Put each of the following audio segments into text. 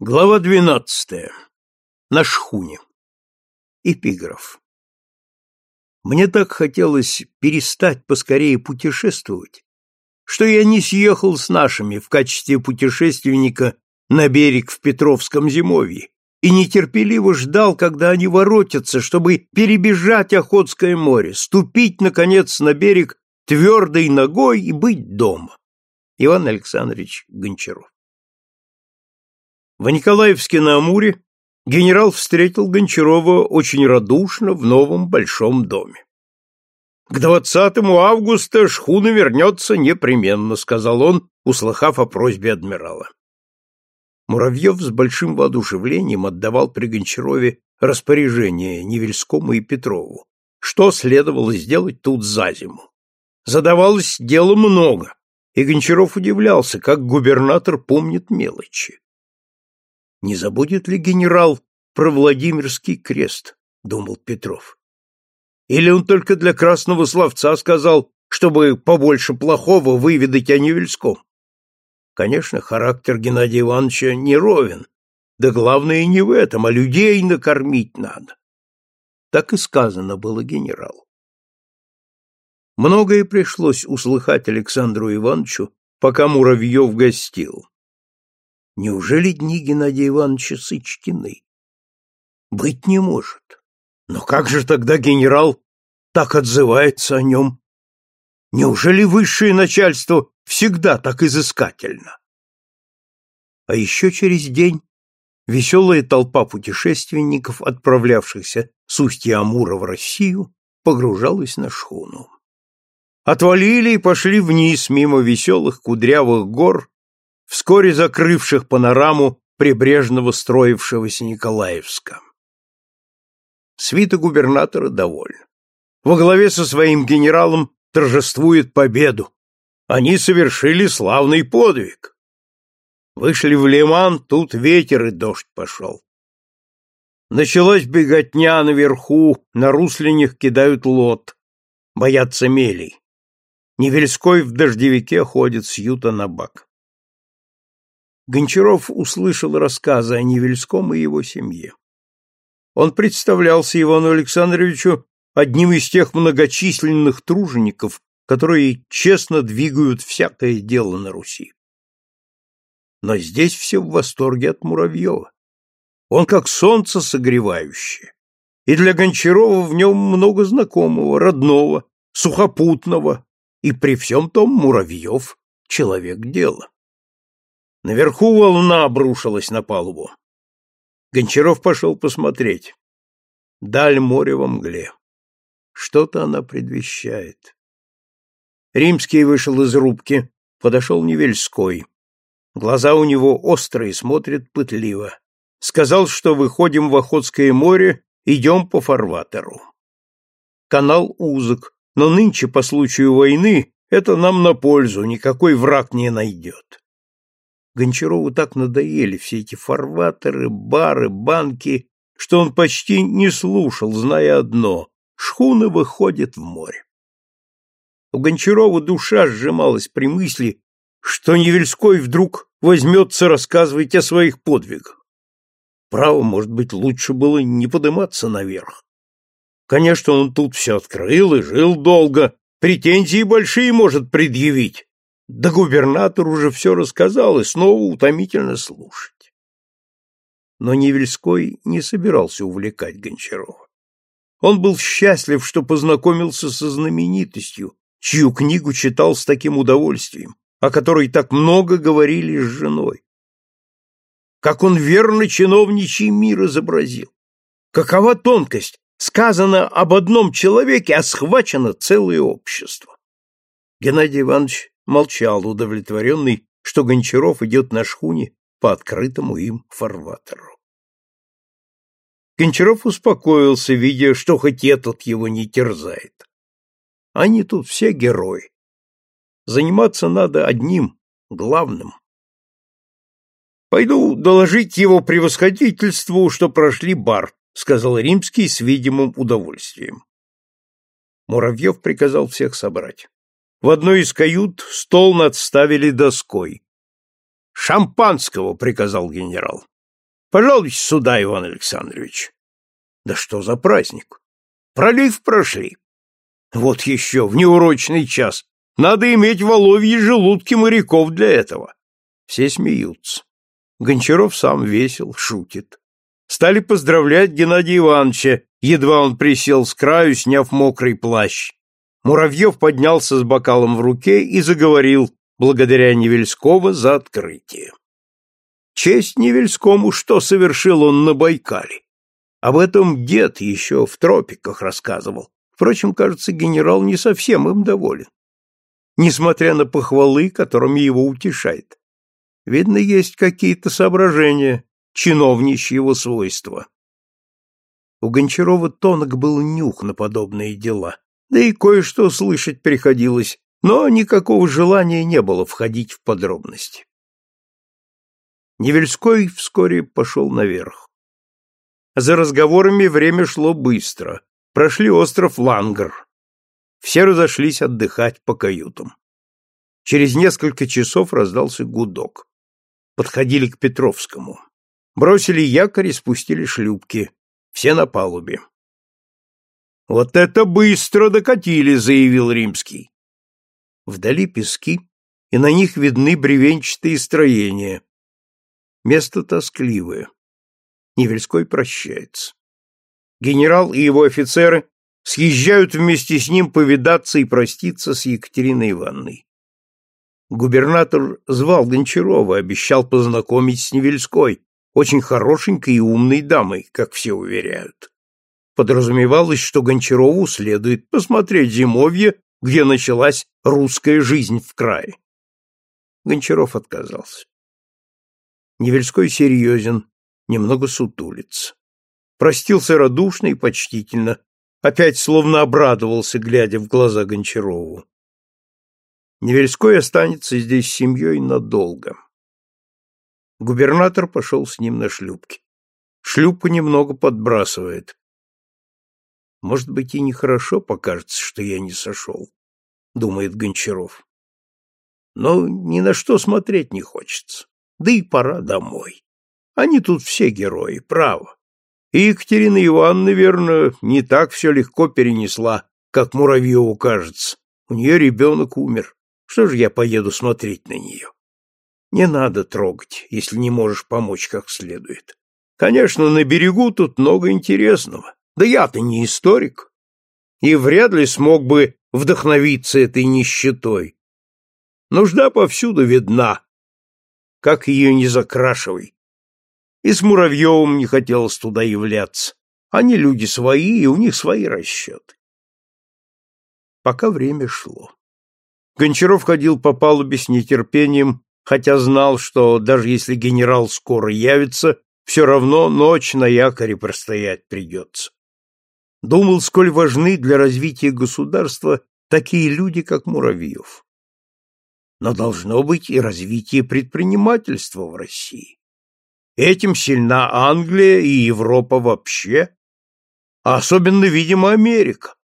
Глава двенадцатая. На шхуне. Эпиграф. Мне так хотелось перестать поскорее путешествовать, что я не съехал с нашими в качестве путешественника на берег в Петровском зимовье и нетерпеливо ждал, когда они воротятся, чтобы перебежать Охотское море, ступить, наконец, на берег твердой ногой и быть дома. Иван Александрович Гончаров. В Николаевске на Амуре генерал встретил Гончарова очень радушно в новом большом доме. «К 20 августа шхуна вернется непременно», — сказал он, услыхав о просьбе адмирала. Муравьев с большим воодушевлением отдавал при Гончарове распоряжение Невельскому и Петрову, что следовало сделать тут за зиму. Задавалось дело много, и Гончаров удивлялся, как губернатор помнит мелочи. Не забудет ли генерал про Владимирский крест, думал Петров. Или он только для красного словца сказал, чтобы побольше плохого выведать о Невельском? Конечно, характер Геннадия Ивановича не ровен, да главное не в этом, а людей накормить надо. Так и сказано было генералу. Многое пришлось услыхать Александру Ивановичу, пока Муравьев гостил. Неужели дни Геннадия Ивановича сычкины? Быть не может. Но как же тогда генерал так отзывается о нем? Неужели высшее начальство всегда так изыскательно? А еще через день веселая толпа путешественников, отправлявшихся с устья Амура в Россию, погружалась на шхуну. Отвалили и пошли вниз мимо веселых кудрявых гор вскоре закрывших панораму прибрежного строившегося Николаевска. Свита губернатора довольна. Во главе со своим генералом торжествует победу. Они совершили славный подвиг. Вышли в Лиман, тут ветер и дождь пошел. Началась беготня наверху, на руслинях кидают лот, боятся мелей. Невельской в дождевике ходит с юта на бак. Гончаров услышал рассказы о Невельском и его семье. Он представлялся Ивану Александровичу одним из тех многочисленных тружеников, которые честно двигают всякое дело на Руси. Но здесь все в восторге от Муравьева. Он как солнце согревающее, и для Гончарова в нем много знакомого, родного, сухопутного, и при всем том Муравьев — человек дела. Наверху волна обрушилась на палубу. Гончаров пошел посмотреть. Даль моря во мгле. Что-то она предвещает. Римский вышел из рубки, подошел Невельской. Глаза у него острые, смотрят пытливо. Сказал, что выходим в Охотское море, идем по фарватеру. Канал узок, но нынче, по случаю войны, это нам на пользу, никакой враг не найдет. Гончарову так надоели все эти фарватеры, бары, банки, что он почти не слушал, зная одно — шхуна выходит в море. У Гончарова душа сжималась при мысли, что Невельской вдруг возьмется рассказывать о своих подвигах. Право, может быть, лучше было не подниматься наверх. Конечно, он тут все открыл и жил долго, претензии большие может предъявить, да губернатор уже все рассказал и снова утомительно слушать. Но Невельской не собирался увлекать Гончарова. Он был счастлив, что познакомился со знаменитостью, чью книгу читал с таким удовольствием, о которой так много говорили с женой. Как он верно чиновничий мир изобразил. Какова тонкость, сказано об одном человеке, а схвачено целое общество. Геннадий Иванович молчал, удовлетворенный, что Гончаров идет на шхуне по открытому им фарватеру. Гончаров успокоился, видя, что хоть этот его не терзает. Они тут все герои. Заниматься надо одним, главным. «Пойду доложить его превосходительству, что прошли бар», — сказал Римский с видимым удовольствием. Муравьев приказал всех собрать. В одной из кают стол надставили доской. «Шампанского!» — приказал генерал. Пожалуйте сюда, Иван Александрович. Да что за праздник? Пролив прошли. Вот еще, в неурочный час. Надо иметь воловьи желудки моряков для этого. Все смеются. Гончаров сам весел, шутит. Стали поздравлять Геннадия Ивановича, едва он присел с краю, сняв мокрый плащ. Муравьев поднялся с бокалом в руке и заговорил, благодаря Невельского за открытие. Честь Невельскому, что совершил он на Байкале. Об этом дед еще в тропиках рассказывал. Впрочем, кажется, генерал не совсем им доволен. Несмотря на похвалы, которыми его утешает. Видно, есть какие-то соображения чиновничьего свойства. У Гончарова тонок был нюх на подобные дела, да и кое-что слышать приходилось, но никакого желания не было входить в подробности. Невельской вскоре пошел наверх. За разговорами время шло быстро. Прошли остров Лангер. Все разошлись отдыхать по каютам. Через несколько часов раздался гудок. Подходили к Петровскому. Бросили якорь и спустили шлюпки. Все на палубе. «Вот это быстро докатили!» — заявил Римский. Вдали пески, и на них видны бревенчатые строения. Место тоскливое. Невельской прощается генерал и его офицеры съезжают вместе с ним повидаться и проститься с Екатериной Ивановной. Губернатор звал Гончарова, обещал познакомить с Невельской, очень хорошенькой и умной дамой, как все уверяют. Подразумевалось, что Гончарову следует посмотреть зимовье, где началась русская жизнь в крае. Гончаров отказался. Невельской серьезен, немного сутулится простился радушно и почтительно, опять словно обрадовался, глядя в глаза Гончарову. Невельской останется здесь с семьей надолго. Губернатор пошел с ним на шлюпке. Шлюпа немного подбрасывает. Может быть, и нехорошо покажется, что я не сошел, думает Гончаров. Но ни на что смотреть не хочется. Да и пора домой. Они тут все герои, право. И Екатерина Ивановна, верно, не так все легко перенесла, как Муравьеву кажется. У нее ребенок умер. Что же я поеду смотреть на нее? Не надо трогать, если не можешь помочь как следует. Конечно, на берегу тут много интересного. Да я-то не историк. И вряд ли смог бы вдохновиться этой нищетой. Нужда повсюду видна. Как ее не закрашивай, и с Муравьевым не хотелось туда являться. Они люди свои, и у них свои расчеты. Пока время шло. Гончаров ходил по палубе с нетерпением, хотя знал, что даже если генерал скоро явится, все равно ночь на якоре простоять придется. Думал, сколь важны для развития государства такие люди, как Муравьев. Но должно быть и развитие предпринимательства в России. Этим сильна Англия и Европа вообще, а особенно, видимо, Америка.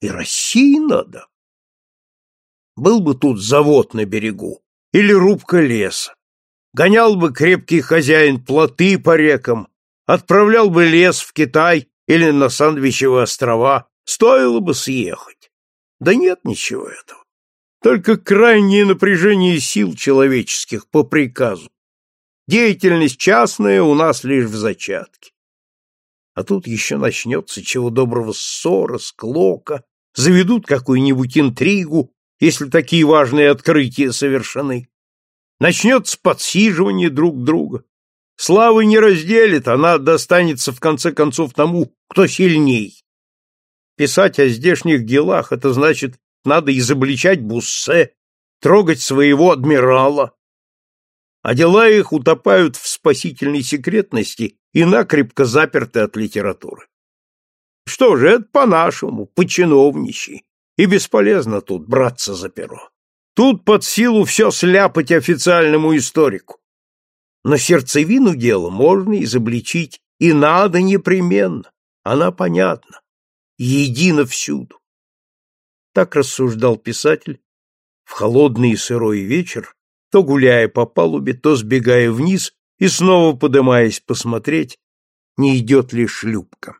И России надо. Был бы тут завод на берегу или рубка леса. Гонял бы крепкий хозяин плоты по рекам, отправлял бы лес в Китай или на Сандвичевы острова, стоило бы съехать. Да нет ничего этого. Только крайнее напряжение сил человеческих по приказу. Деятельность частная у нас лишь в зачатке. А тут еще начнется чего доброго ссора, склока, заведут какую-нибудь интригу, если такие важные открытия совершены. Начнется подсиживание друг друга. Славы не разделит, она достанется в конце концов тому, кто сильней. Писать о здешних делах — это значит, надо изобличать Буссе, трогать своего адмирала, а дела их утопают в спасительной секретности и накрепко заперты от литературы. Что же, это по-нашему, по-чиновничьи, и бесполезно тут браться за перо. Тут под силу все сляпать официальному историку. Но сердцевину дела можно изобличить, и надо непременно, она понятна, едина всюду. Так рассуждал писатель в холодный и сырой вечер, то гуляя по палубе, то сбегая вниз и снова подымаясь посмотреть, не идет ли шлюпка.